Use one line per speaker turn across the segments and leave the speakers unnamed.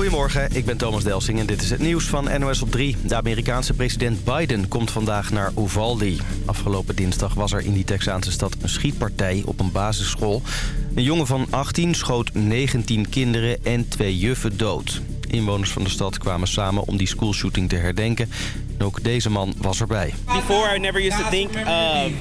Goedemorgen, ik ben Thomas Delsing en dit is het nieuws van NOS op 3. De Amerikaanse president Biden komt vandaag naar Uvalde. Afgelopen dinsdag was er in die Texaanse stad een schietpartij op een basisschool. Een jongen van 18 schoot 19 kinderen en twee juffen dood. Inwoners van de stad kwamen samen om die schoolshooting te herdenken. En ook deze man was erbij.
Before I never used to think of,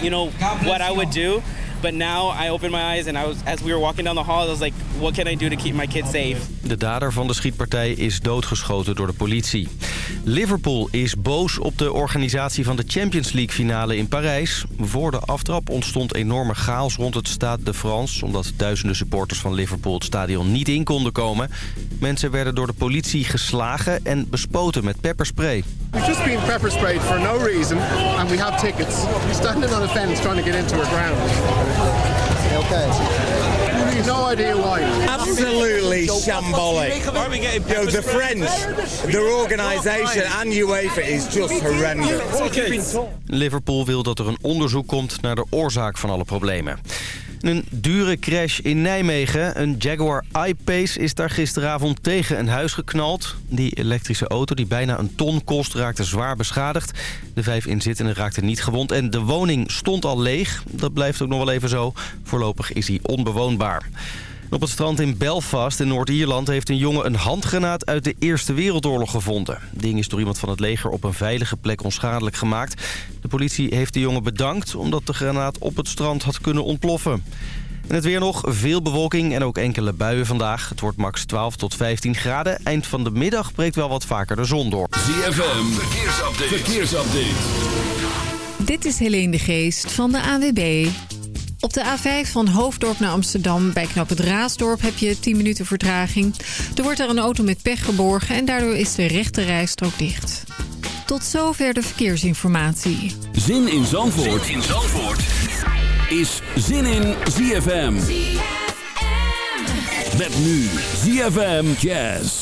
you know, what I would do. But now I opened my eyes and I was, as we were walking down the hall, I was like, what can I do to keep my kids safe?
De dader van de schietpartij is doodgeschoten door de politie. Liverpool is boos op de organisatie van de Champions League finale in Parijs. Voor de aftrap ontstond enorme chaos rond het Stade de France... omdat duizenden supporters van Liverpool het stadion niet in konden komen. Mensen werden door de politie geslagen en bespoten met pepperspray.
We've just been pepper sprayed for no reason and we have tickets. We're standing on a fence trying to get into a ground. Okay. No idea why.
Absolutely shambolic. Know, the French, their organisation and UEFA is just horrendous.
Liverpool wil dat er een onderzoek komt naar de oorzaak van alle problemen. Een dure crash in Nijmegen. Een Jaguar I-Pace is daar gisteravond tegen een huis geknald. Die elektrische auto die bijna een ton kost raakte zwaar beschadigd. De vijf inzittenden raakten niet gewond en de woning stond al leeg. Dat blijft ook nog wel even zo. Voorlopig is hij onbewoonbaar. Op het strand in Belfast in Noord-Ierland heeft een jongen een handgranaat uit de Eerste Wereldoorlog gevonden. Het ding is door iemand van het leger op een veilige plek onschadelijk gemaakt. De politie heeft de jongen bedankt omdat de granaat op het strand had kunnen ontploffen. En het weer nog, veel bewolking en ook enkele buien vandaag. Het wordt max 12 tot 15 graden. Eind van de middag breekt wel wat vaker de zon door.
ZFM, verkeersupdate. verkeersupdate.
Dit is Helene de Geest van de AWB. Op de A5 van Hoofddorp naar Amsterdam bij knap het Raasdorp heb je 10 minuten vertraging. Er wordt er een auto met pech geborgen en daardoor is de rechte rijstrook dicht. Tot zover de verkeersinformatie.
Zin in Zandvoort, zin in Zandvoort. is Zin in ZFM. Met nu ZFM Jazz.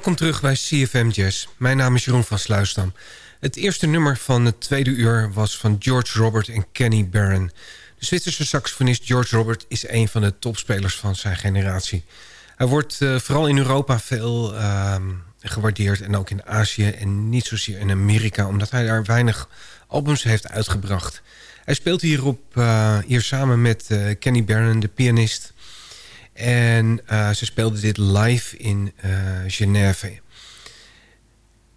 Welkom terug bij CFM Jazz. Mijn naam is Jeroen van Sluisdam. Het eerste nummer van het tweede uur was van George Robert en Kenny Barron. De Zwitserse saxofonist George Robert is een van de topspelers van zijn generatie. Hij wordt uh, vooral in Europa veel uh, gewaardeerd en ook in Azië en niet zozeer in Amerika... omdat hij daar weinig albums heeft uitgebracht. Hij speelt hier, op, uh, hier samen met uh, Kenny Barron, de pianist... En uh, ze speelden dit live in uh, Genève.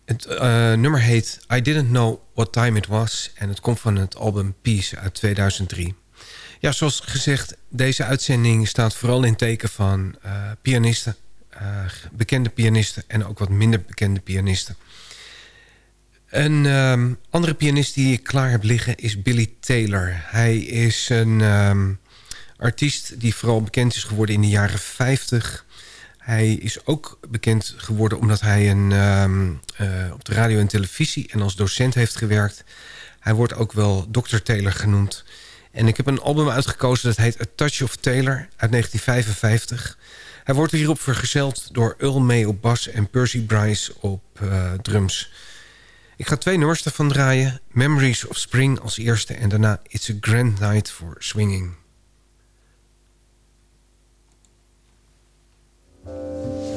Het uh, nummer heet I Didn't Know What Time It Was. En het komt van het album Peace uit 2003. Ja, zoals gezegd, deze uitzending staat vooral in teken van pianisten. bekende pianisten en ook wat minder bekende pianisten. Een um, andere pianist die ik klaar heb liggen is Billy Taylor. Hij is een... Um, artiest die vooral bekend is geworden in de jaren 50. Hij is ook bekend geworden omdat hij een, um, uh, op de radio en televisie... en als docent heeft gewerkt. Hij wordt ook wel Dr. Taylor genoemd. En ik heb een album uitgekozen dat heet A Touch of Taylor uit 1955. Hij wordt hierop vergezeld door Earl May op bas en Percy Bryce op uh, drums. Ik ga twee nummers ervan draaien. Memories of Spring als eerste en daarna It's a Grand Night for Swinging. Thank you.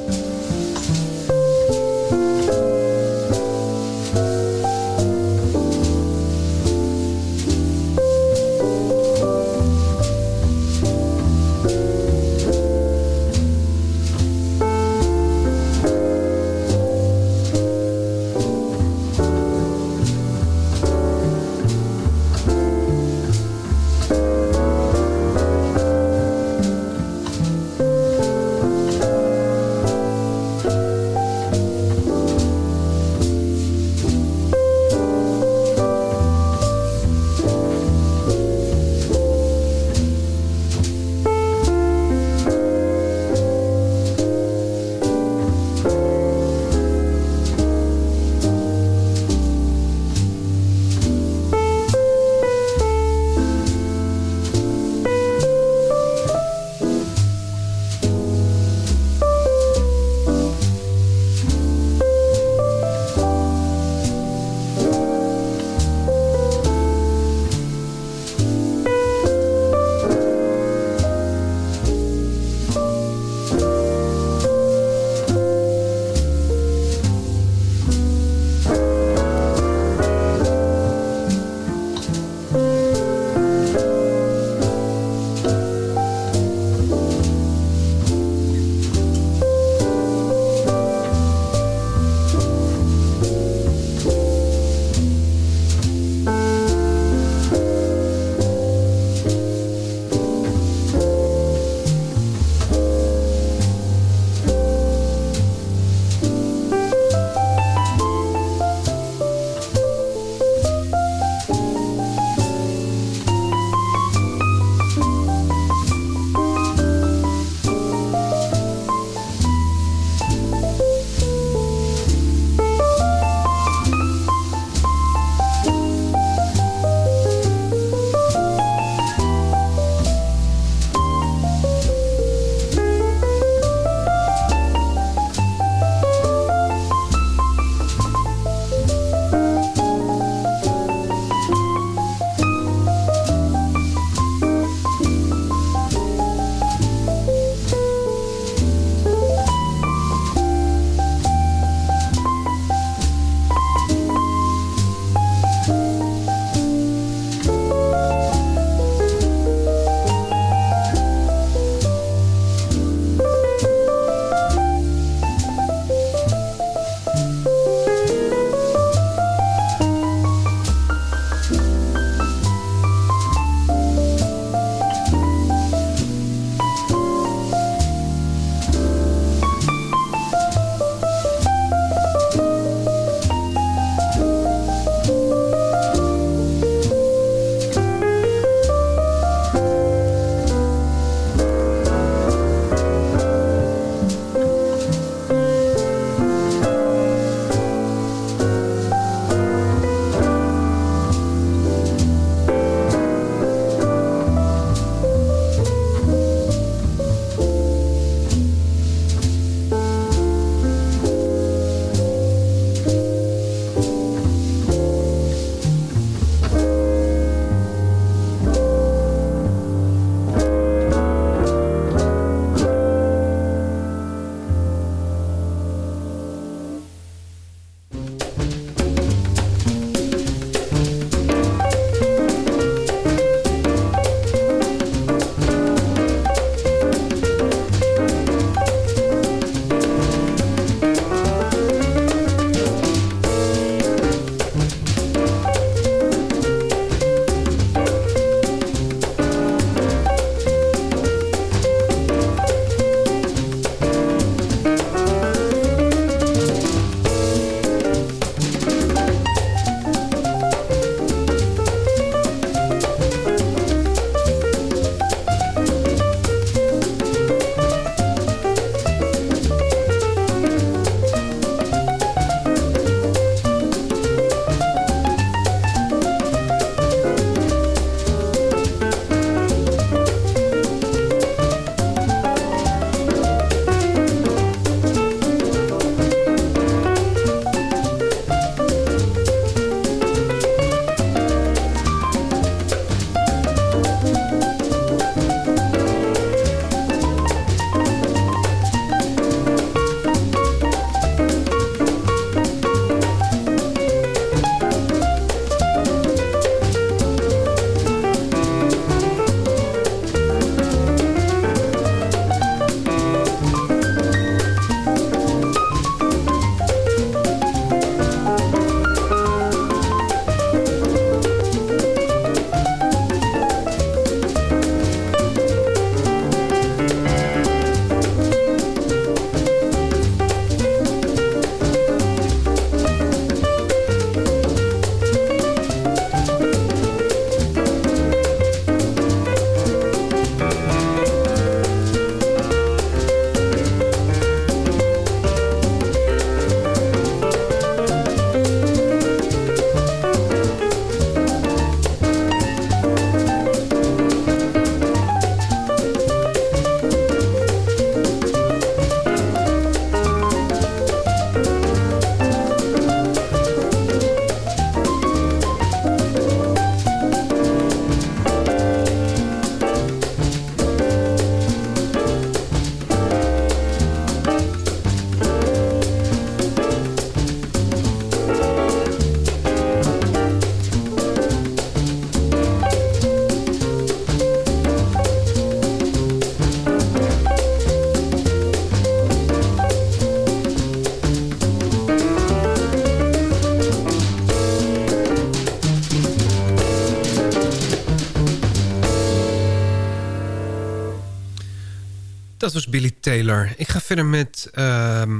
Dat was Billy Taylor. Ik ga verder met ehm,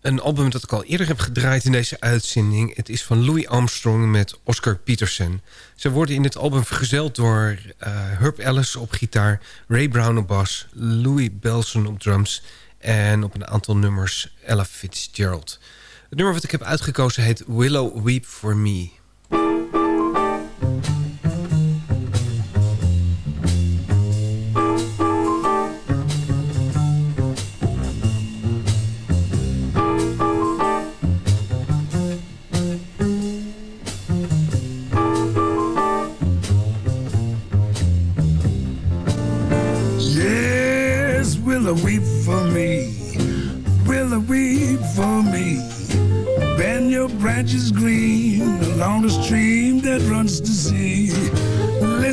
een album dat ik al eerder heb gedraaid in deze uitzending. Het is van Louis Armstrong met Oscar Peterson. Ze worden in dit album vergezeld door uh, Herb Ellis op gitaar... Ray Brown op bas, Louis Belson op drums... en op een aantal nummers Ella Fitzgerald. Het nummer wat ik heb uitgekozen heet Willow Weep For Me...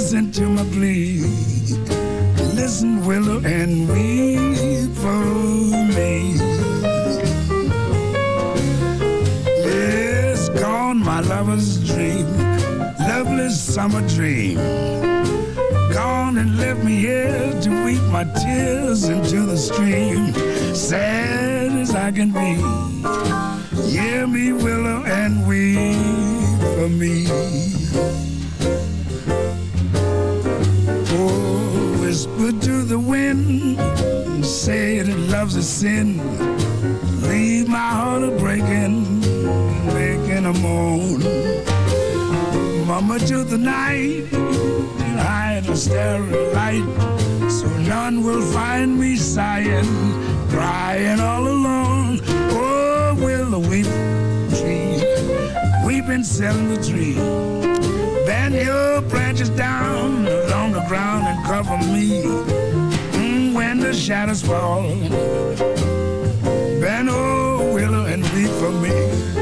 Listen to my plea. Listen, willow, and weep for me. Yes, gone my lover's dream, lovely summer dream. Gone and left me here to weep my tears into the stream, sad as I can be. Hear me, willow, and weep for me. The wind, say that love's a sin. Leave my heart a breaking, making a moan. Mama to the night, hide a starry light, so none will find me sighing, crying all alone Oh, will the weep tree, weeping selling the tree. Bend your branches down along the ground and cover me the shadows fall. Bend, oh, willow, and weep for me.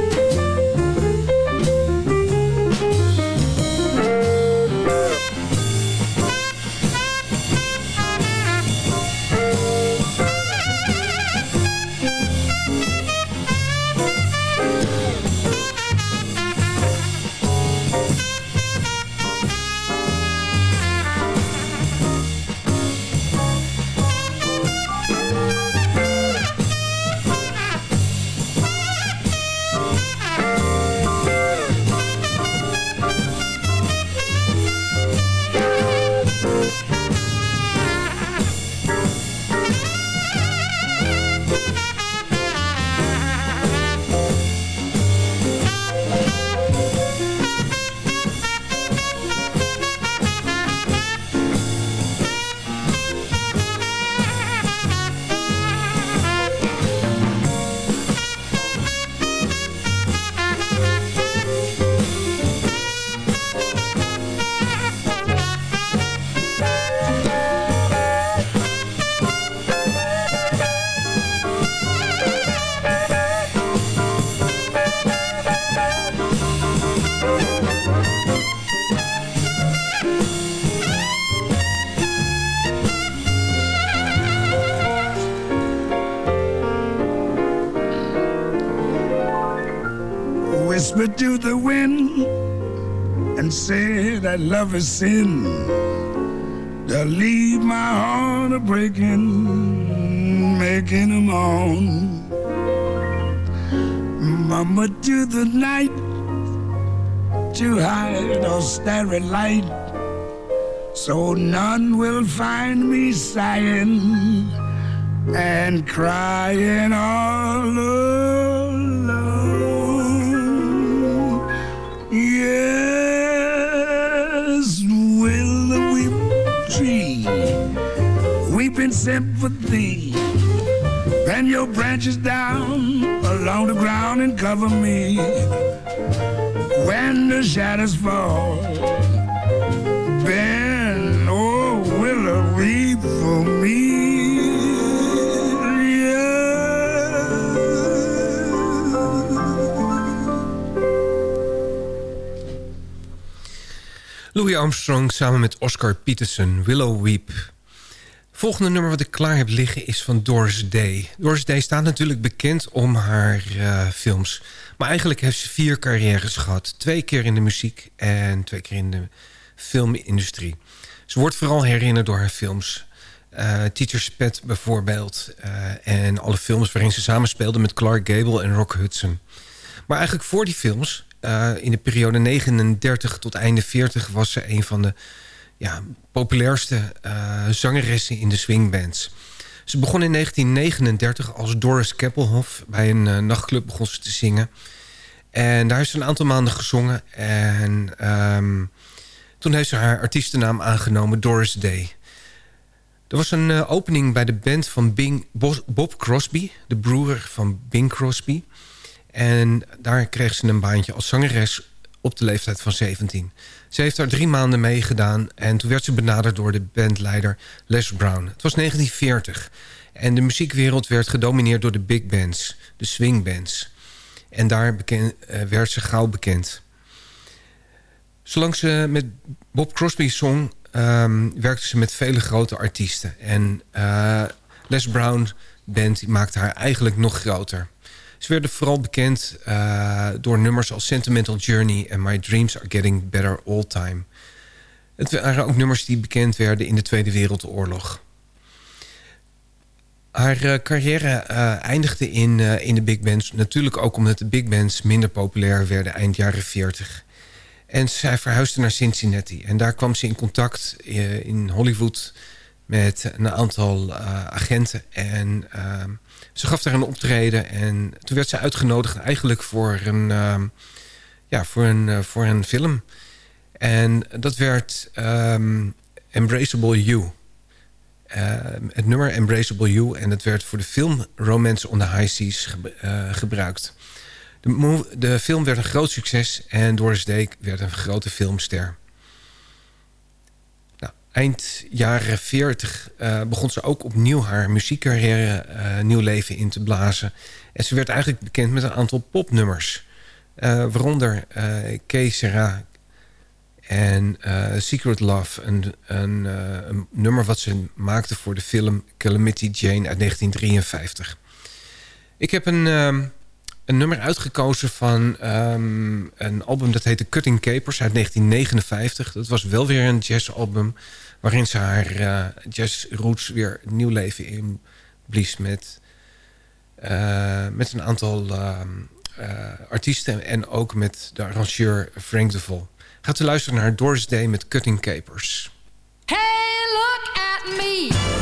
That love is sin that leave my heart a breaking, making a moan. Mama to the night, to hide or starry light, so none will find me sighing and crying all alone. Sympathy. Bend your branches down along the ground and cover me when the shadows fall. Bend, oh, willow, weep for me.
Louis Armstrong samen met Oscar Peterson, Willow Weep volgende nummer wat ik klaar heb liggen is van Doris Day. Doris Day staat natuurlijk bekend om haar uh, films. Maar eigenlijk heeft ze vier carrières gehad. Twee keer in de muziek en twee keer in de filmindustrie. Ze wordt vooral herinnerd door haar films. Uh, Teacher's Pet bijvoorbeeld. en alle films waarin ze samenspeelden met Clark Gable en Rock Hudson. Maar eigenlijk voor die films, in de periode 39 tot einde 40... was ze een van de ja, populairste zangeressen in de swingbands. Ze begon in 1939 als Doris Keppelhoff. Bij een nachtclub begon ze te zingen... En daar heeft ze een aantal maanden gezongen. En um, toen heeft ze haar artiestennaam aangenomen, Doris Day. Er was een uh, opening bij de band van Bing, Bob Crosby, de broer van Bing Crosby. En daar kreeg ze een baantje als zangeres op de leeftijd van 17. Ze heeft daar drie maanden meegedaan en toen werd ze benaderd door de bandleider Les Brown. Het was 1940 en de muziekwereld werd gedomineerd door de big bands, de swing bands. En daar uh, werd ze gauw bekend. Zolang ze met Bob Crosby zong... Um, werkte ze met vele grote artiesten. En uh, Les Brown band maakte haar eigenlijk nog groter. Ze werden vooral bekend uh, door nummers als Sentimental Journey... en My Dreams Are Getting Better All Time. Het waren ook nummers die bekend werden in de Tweede Wereldoorlog. Haar uh, carrière uh, eindigde in, in de big bands. Natuurlijk ook omdat de big bands minder populair werden eind jaren 40. En zij verhuisde naar Cincinnati. En daar kwam ze in contact in Hollywood met een aantal agenten. En ehm, ze gaf daar een optreden. En toen werd ze uitgenodigd eigenlijk voor een, ehm, ja, voor een, voor een film. En dat werd um, Embraceable You... Uh, het nummer Embraceable You. En het werd voor de film Romance on the High Seas uh, gebruikt. De, de, film werd een groot succes en Doris Day werd een grote filmster. Eind jaren 40 uh, eh, begon ze ook opnieuw haar muziekcarrière nieuw leven in te blazen. En ze werd eigenlijk bekend met een aantal popnummers. waaronder uh, en Secret Love, een, een, nummer wat ze maakte voor de film Calamity Jane uit 1953. Ik heb een, um, een nummer uitgekozen van um, een album dat heette Cutting Capers uit 1959. Dat was wel weer een jazzalbum waarin ze haar uh, jazz roots weer nieuw leven inblies met, met een aantal artiesten en ook met de arrangeur Frank de Vol. Gaat u luisteren naar Doris Day met Cutting Capers.
Hey, look at me.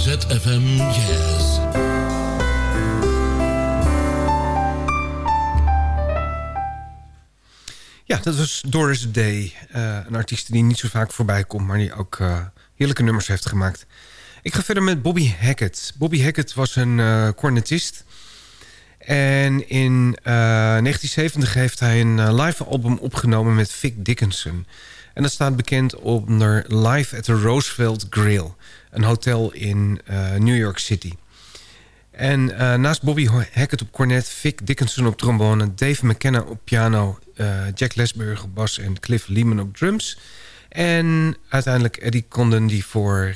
ZFM Jazz.
Ja, dat was Doris Day. Eh, een artiest die niet zo vaak voorbij komt... maar die ook eh, heerlijke nummers heeft gemaakt. Ik ga verder met Bobby Hackett. Bobby Hackett was een uh, cornetist. En in 1970 heeft hij een live album opgenomen met Vic Dickinson... En dat staat bekend onder Live at the Roosevelt Grill. Een hotel in New York City. En naast Bobby Hackett op cornet, Vic Dickinson op trombone... Dave McKenna op piano uh, Jack Lesburg op bas en Cliff Lehman op drums. En uiteindelijk Eddie Condon die voor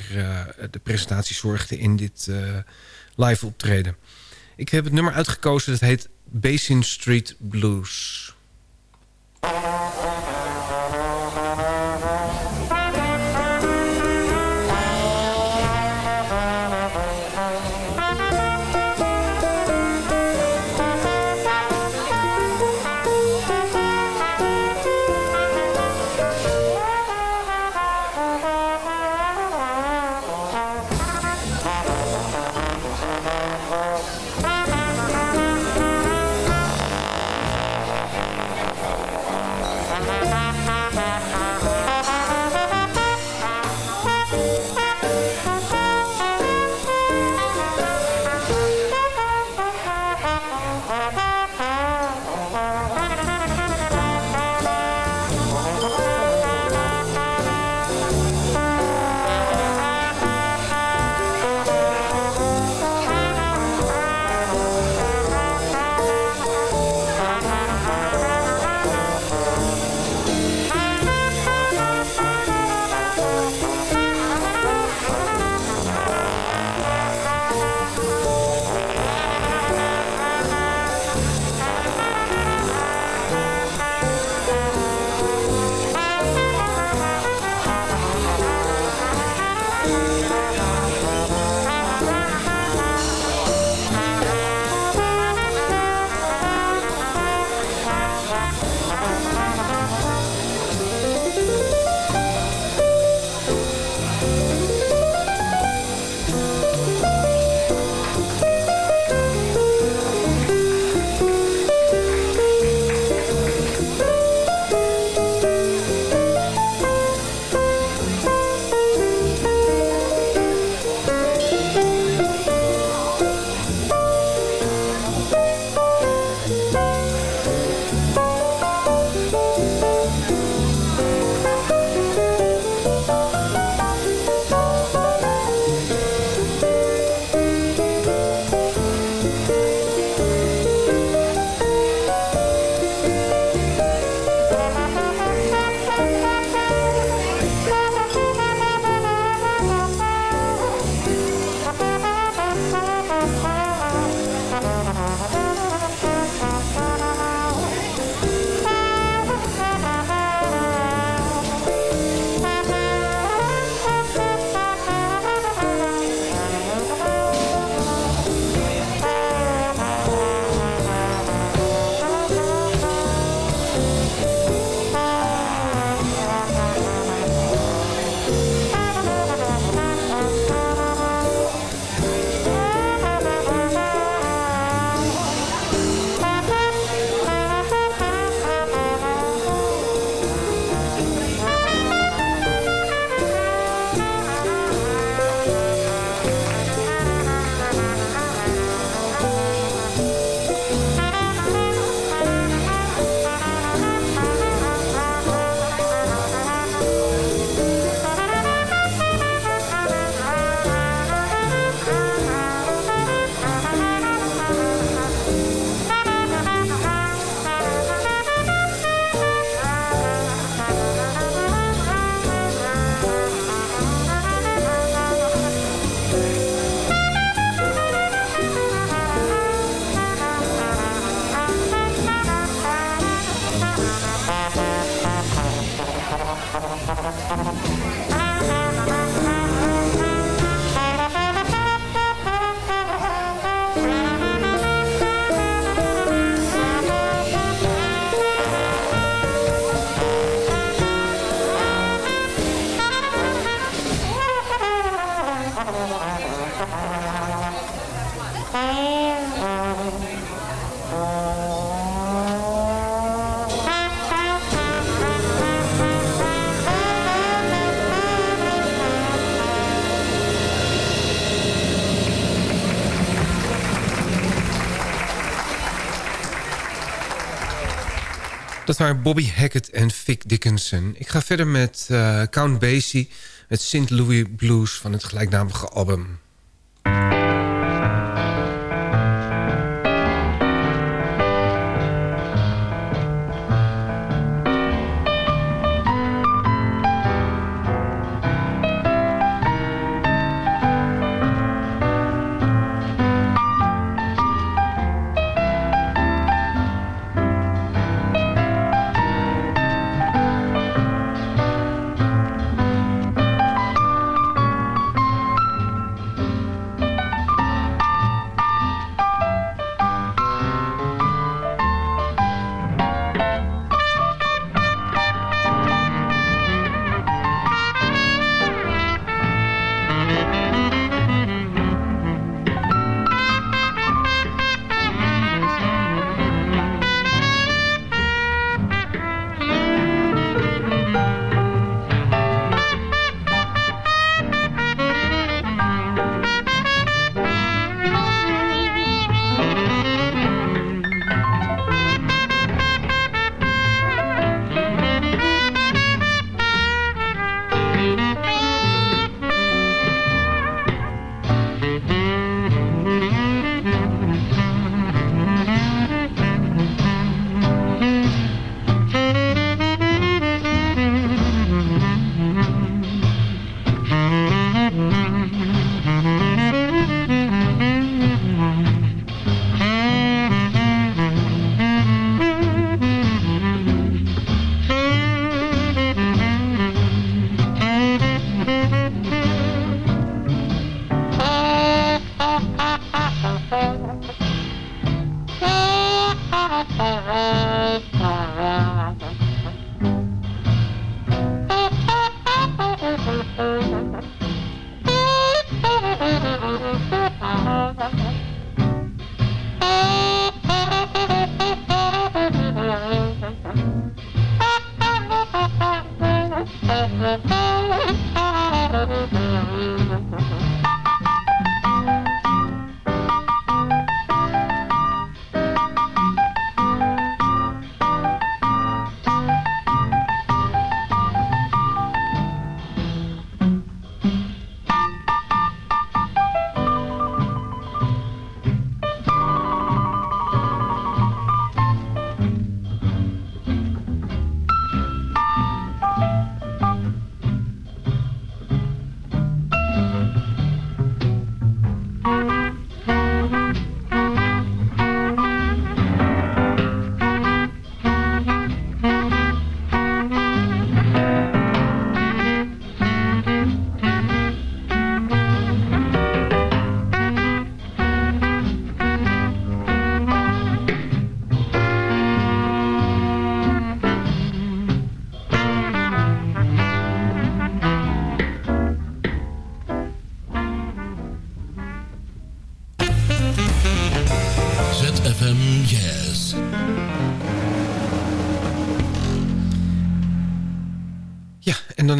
de presentatie zorgde in dit live optreden. Ik heb het nummer uitgekozen, dat heet Basin Street Blues. Dat Bobby Hackett en Vic Dickinson. Ik ga verder met uh, Count Basie met St. Louis Blues van het gelijknamige album.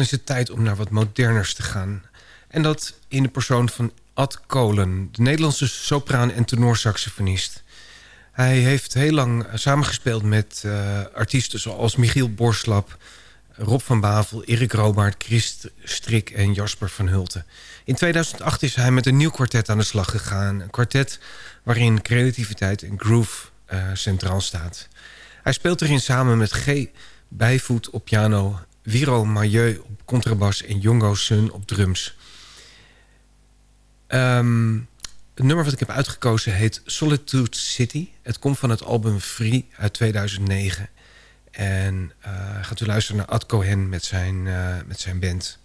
Is het tijd om naar wat moderners te gaan. En dat in de persoon van Ad Kolen, de Nederlandse sopraan en tenorsaxofonist. Hij heeft heel lang samengespeeld met uh, artiesten zoals Michiel Borslap... Rob van Bavel, Erik Robaert, Christ Strik en Jasper van Hulten. In 2008 is hij met een nieuw kwartet aan de slag gegaan. Een kwartet waarin creativiteit en groove uh, centraal staat. Hij speelt erin samen met G. Bijvoet op piano... Viro Mailleu op contrabas en Jongo Sun op drums. Um, het nummer wat ik heb uitgekozen heet Solitude City. Het komt van het album Free uit 2009. En uh, gaat u luisteren naar Ad Cohen met zijn, uh, met zijn band.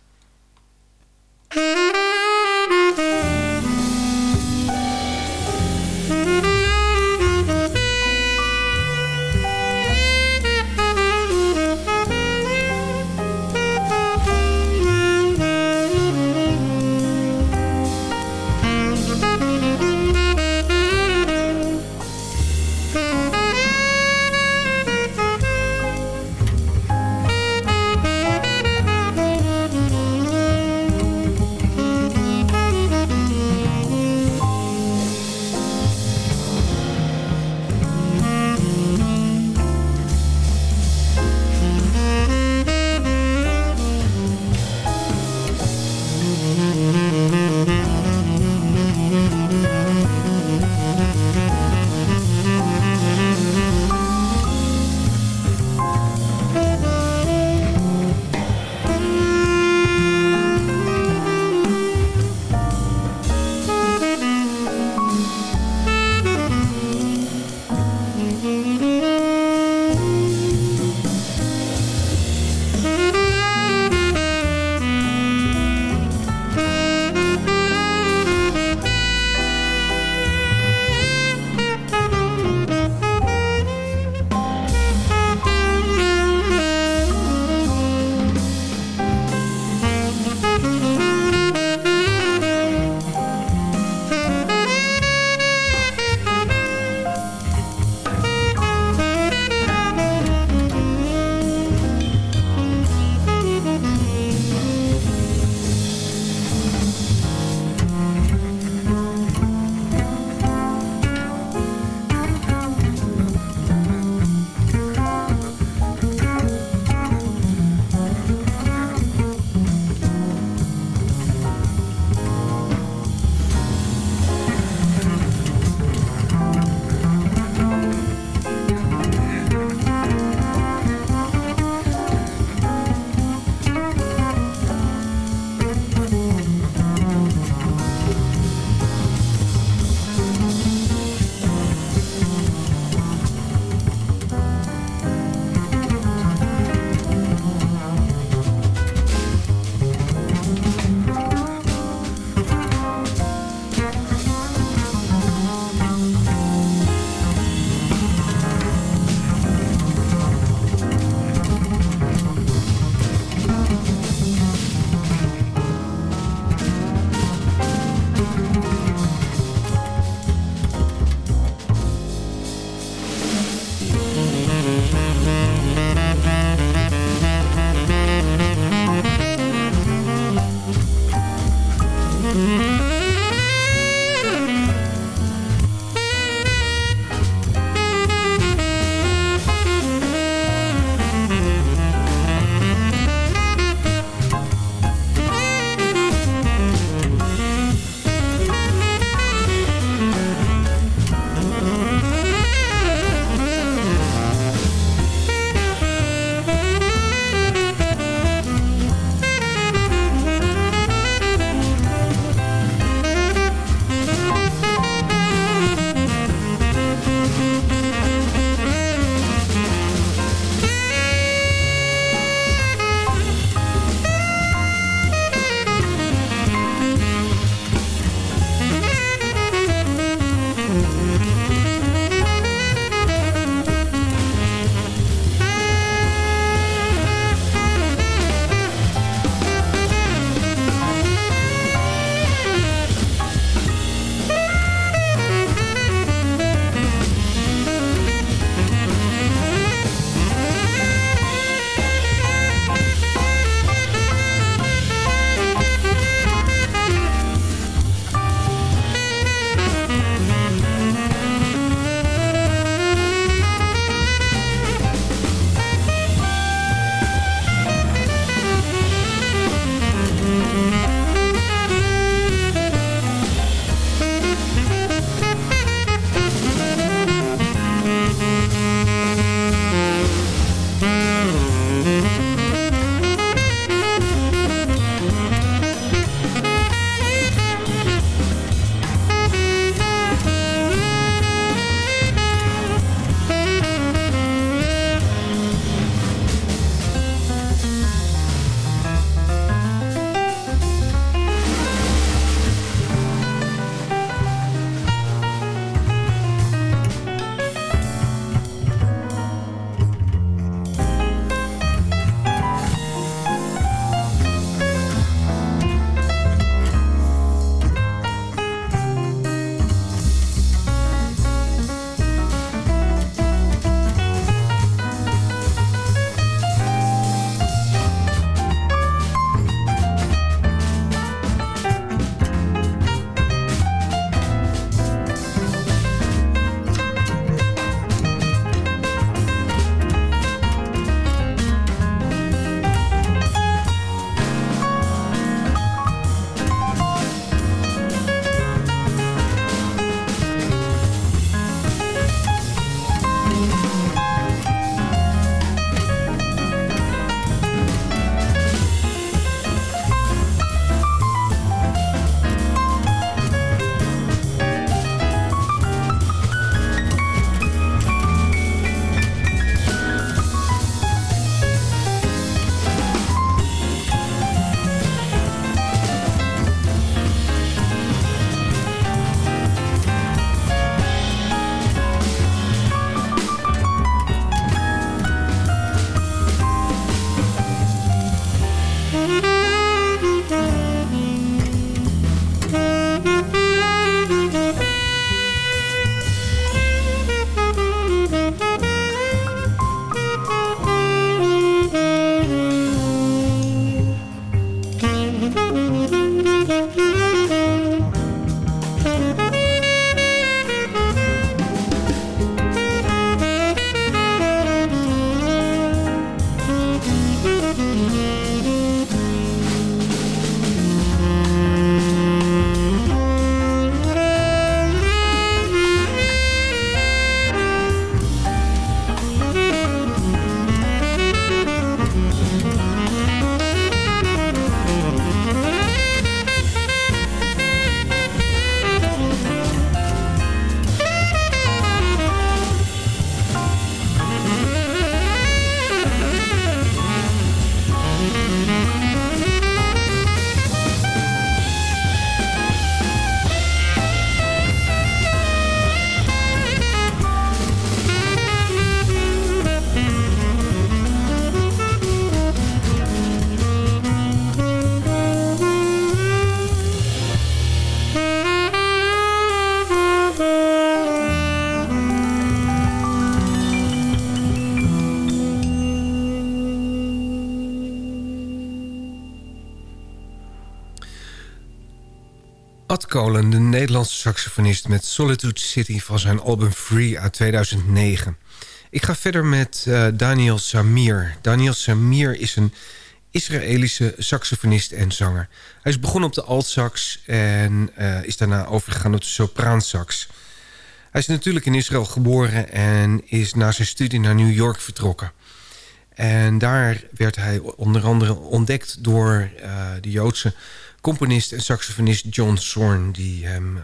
Kolen, de Nederlandse saxofonist met Solitude City van zijn album Free uit 2009. Ik ga verder met uh, Daniel Samir. Daniel Samir is een Israëlische saxofonist en zanger. Hij is begonnen op de altsax en uh, is daarna overgegaan op de sopraansax. Hij is natuurlijk in Israël geboren en is na zijn studie naar New York vertrokken. En daar werd hij onder andere ontdekt door uh, de Joodse componist en saxofonist John Zorn... die hem uh,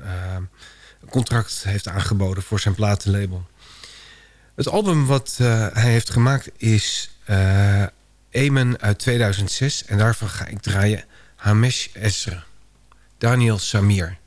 een contract heeft aangeboden voor zijn platenlabel. Het album wat uh, hij heeft gemaakt is uh, Amen uit 2006. En daarvan ga ik draaien Hamesh Esra. Daniel Samir.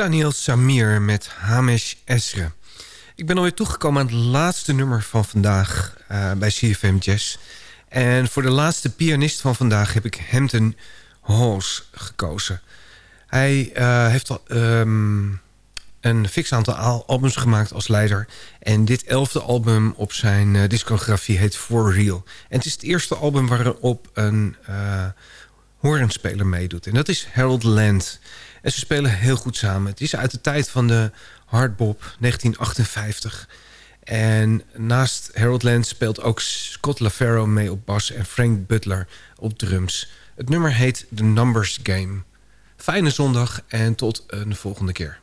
Daniel Samir met Hamesh Esre. Ik ben alweer toegekomen aan het laatste nummer van vandaag uh, bij CFM Jazz. En voor de laatste pianist van vandaag heb ik Hampton Halls gekozen. Hij uh, heeft al um, een fix aantal albums gemaakt als leider. En dit elfde album op zijn uh, discografie heet For Real. En het is het eerste album waarop een horenspeler meedoet. En dat is Harold Land. En ze spelen heel goed samen. Het is uit de tijd van de hardbop 1958. En naast Harold Land speelt ook Scott LaFaro mee op bas... en Frank Butler op drums. Het nummer heet The Numbers Game. Fijne zondag en tot een volgende keer.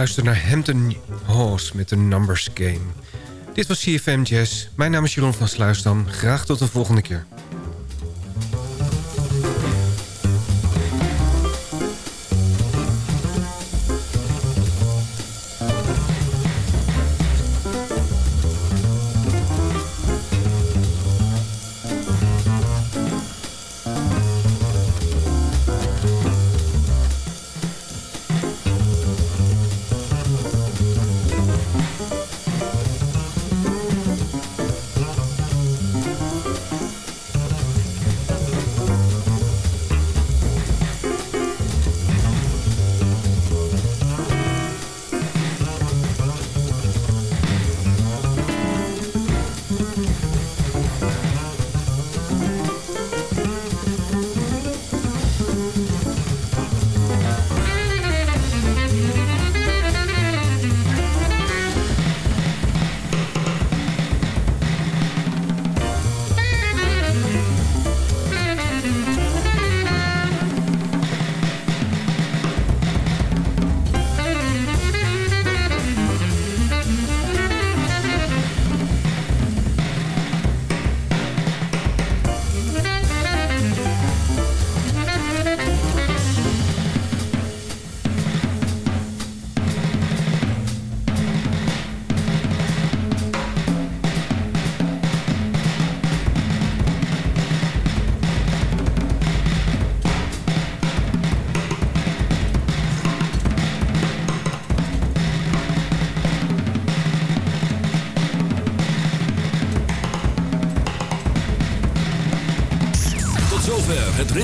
Luistert naar Hampton Halls met de Numbers Game. Dit was CFM Jazz. Mijn naam is Jeroen van Sluisdam. Graag tot de volgende keer.